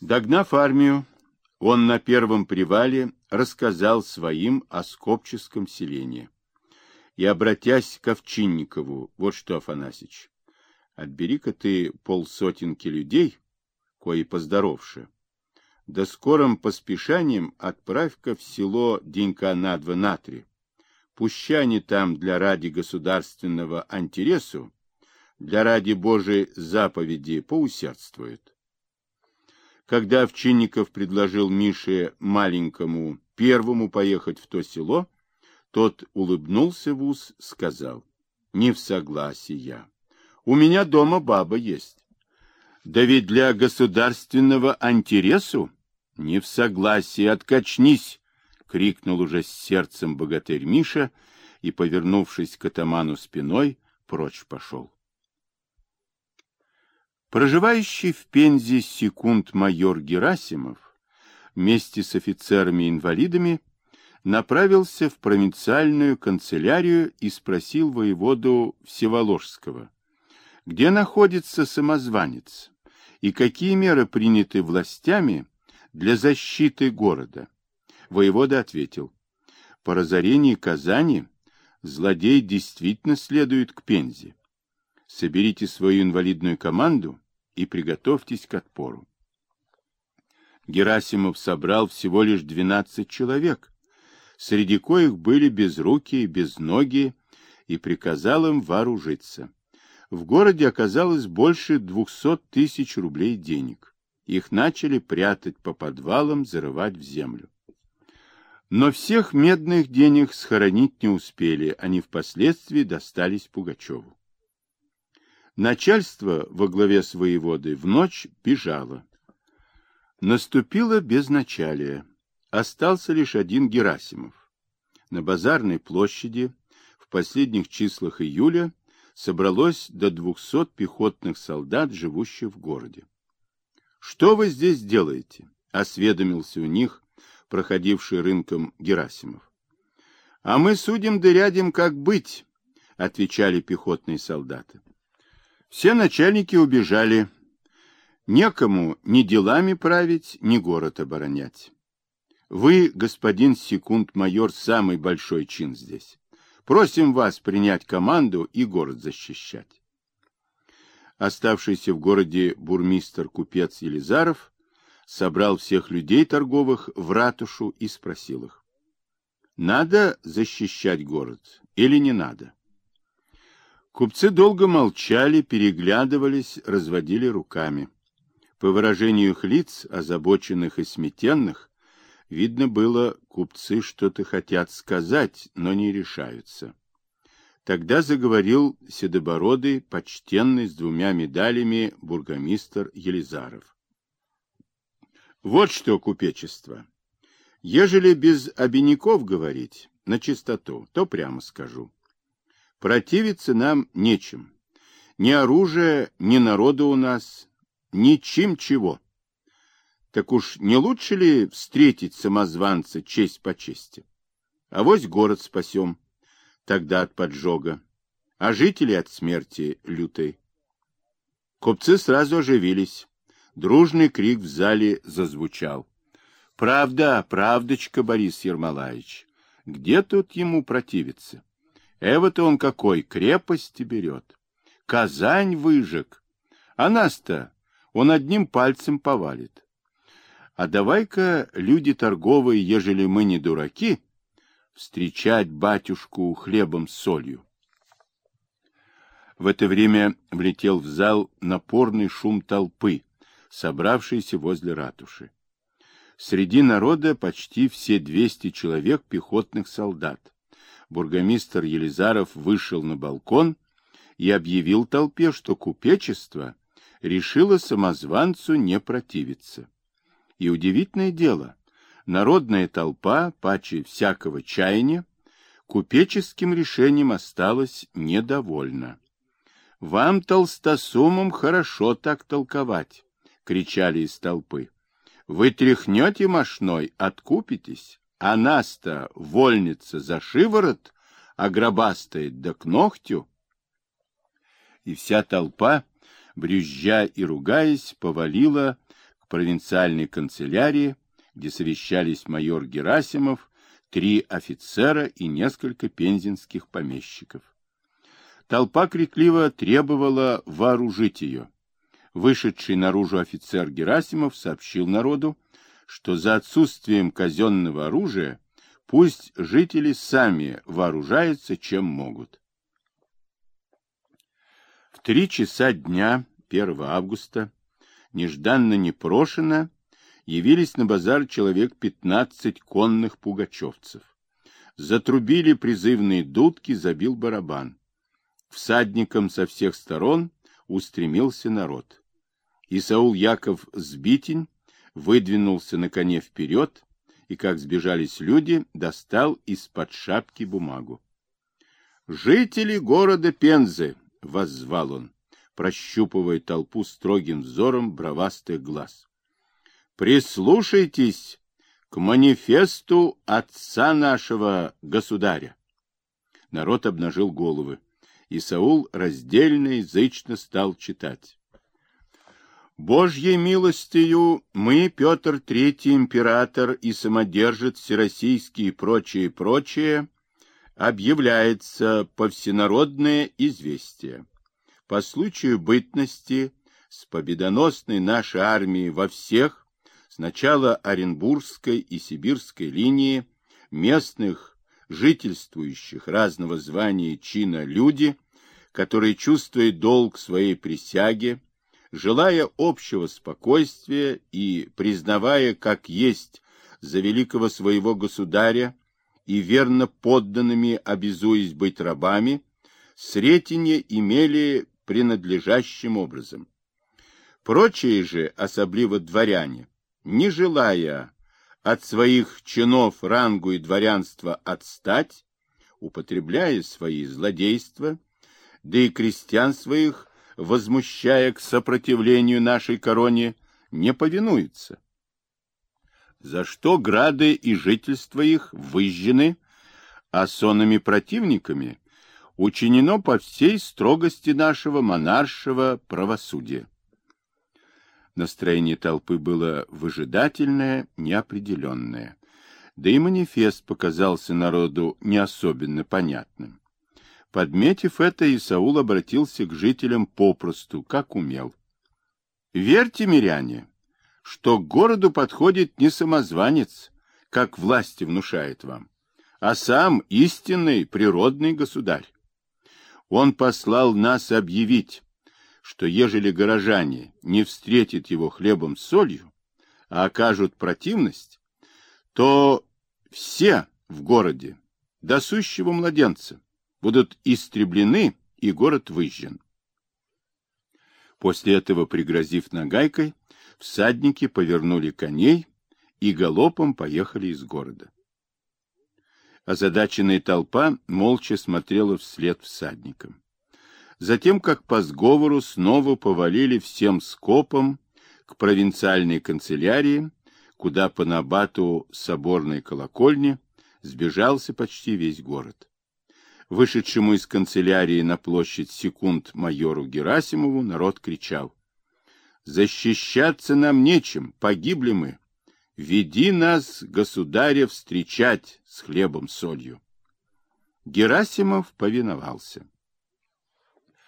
Догнав армию, он на первом привале рассказал своим о скопческом селении. И, обратясь к Овчинникову, вот что, Афанасич, отбери-ка ты полсотенки людей, кои поздоровше, да скорым поспешанием отправь-ка в село денька на два на три. Пущане там для ради государственного интересу, для ради Божией заповеди поусердствуют. Когда Овчинников предложил Мише маленькому первому поехать в то село, тот улыбнулся в ус, сказал, не в согласии я. У меня дома баба есть. Да ведь для государственного интересу не в согласии, откачнись, крикнул уже с сердцем богатырь Миша и, повернувшись к атаману спиной, прочь пошел. Проживающий в Пензе секунд-майор Герасимов вместе с офицерами-инвалидами направился в провинциальную канцелярию и спросил воеводу Всеволожского, где находится самозванец и какие меры приняты властями для защиты города. Воевода ответил, по разорении Казани злодей действительно следует к Пензе соберите свою инвалидную команду и приготовьтесь к отпору. Герасимов собрал всего лишь 12 человек, среди коих были безрукие, безногие, и приказал им вооружиться. В городе оказалось больше 200 тысяч рублей денег. Их начали прятать по подвалам, зарывать в землю. Но всех медных денег схоронить не успели, они впоследствии достались Пугачеву. Начальство во главе с воеводой в ночь бежало. Наступило безначалие. Остался лишь один Герасимов. На базарной площади в последних числах июля собралось до двухсот пехотных солдат, живущих в городе. «Что вы здесь делаете?» — осведомился у них проходивший рынком Герасимов. «А мы судим да рядим, как быть», — отвечали пехотные солдаты. Все начальники убежали. Некому ни делами править, ни город оборонять. Вы, господин секунд-майор, самый большой чин здесь. Просим вас принять команду и город защищать. Оставшийся в городе бурмистр-купец Елизаров собрал всех людей торговых в ратушу и спросил их. Надо защищать город или не надо? Купцы долго молчали, переглядывались, разводили руками. По выражению их лиц, озабоченных и сметенных, видно было, купцы что-то хотят сказать, но не решаются. Тогда заговорил седобородый, почтенный, с двумя медалями бургомистр Елизаров. Вот что купечество. Ежели без обиняков говорить, на чистоту, то прямо скажу. Противиться нам нечем. Ни оружия, ни народа у нас, ничем чего. Так уж не лучше ли встретить самозванца честь по чести? А вось город спасем, тогда от поджога, а жители от смерти лютой. Купцы сразу оживились. Дружный крик в зале зазвучал. Правда, правдочка, Борис Ермолаевич. Где тут ему противиться? Эва-то он какой, крепости берет. Казань выжег. А нас-то он одним пальцем повалит. А давай-ка, люди торговые, ежели мы не дураки, встречать батюшку хлебом с солью. В это время влетел в зал напорный шум толпы, собравшейся возле ратуши. Среди народа почти все двести человек пехотных солдат бургомистр Елизаров вышел на балкон и объявил толпе, что купечество решило самозванцу не противиться. И удивительное дело, народная толпа, паче всякого чаяния, купеческим решением осталась недовольна. «Вам, толстосумам, хорошо так толковать!» — кричали из толпы. «Вы тряхнете мошной, откупитесь, а нас-то вольница за шиворот, а гробастает да к ногтю. И вся толпа, брюзжа и ругаясь, повалила к провинциальной канцелярии, где совещались майор Герасимов, три офицера и несколько пензенских помещиков. Толпа крикливо требовала вооружить ее. Вышедший наружу офицер Герасимов сообщил народу, что за отсутствием казенного оружия пусть жители сами вооружаются, чем могут. В три часа дня 1 августа нежданно-непрошено явились на базар человек 15 конных пугачевцев. Затрубили призывные дудки, забил барабан. Всадникам со всех сторон устремился народ. Исаул Яков Сбитень выдвинулся на коне вперед и, как сбежались люди, достал из-под шапки бумагу. «Жители города Пензы!» — воззвал он, прощупывая толпу строгим взором бровастых глаз. «Прислушайтесь к манифесту отца нашего государя!» Народ обнажил головы, и Саул раздельно и язычно стал читать. Божьей милостью мы, Петр Третий, император и самодержец всероссийский и прочее, прочее, объявляется по известие. По случаю бытности с победоносной нашей армией во всех, сначала Оренбургской и Сибирской линии, местных жительствующих разного звания чина люди, которые, чувствуя долг своей присяге, желая общего спокойствия и признавая, как есть за великого своего государя и верно подданными обязуясь быть рабами, сретенье имели принадлежащим образом. Прочие же, особливо дворяне, не желая от своих чинов рангу и дворянства отстать, употребляя свои злодейства, да и крестьян своих возмущая к сопротивлению нашей короне, не повинуется. За что грады и жительства их выжжены, а сонными противниками учинено по всей строгости нашего монаршего правосудия. Настроение толпы было выжидательное, неопределенное, да и манифест показался народу не особенно понятным. Подметив это, Исаул обратился к жителям попросту, как умел. «Верьте, миряне, что к городу подходит не самозванец, как власти внушает вам, а сам истинный природный государь. Он послал нас объявить, что ежели горожане не встретят его хлебом с солью, а окажут противность, то все в городе, до сущего младенца, будут истреблены и город выжжен. После этого, пригрозив нагайкой, всадники повернули коней и галопом поехали из города. Озадаченная толпа молча смотрела вслед всадникам. Затем, как по сговору, снова повалили всем скопом к провинциальной канцелярии, куда по набату соборной колокольни сбежался почти весь город вышедшему из канцелярии на площадь секунд майору Герасимову, народ кричал. «Защищаться нам нечем, погибли мы. Веди нас, государя, встречать с хлебом-солью». Герасимов повиновался.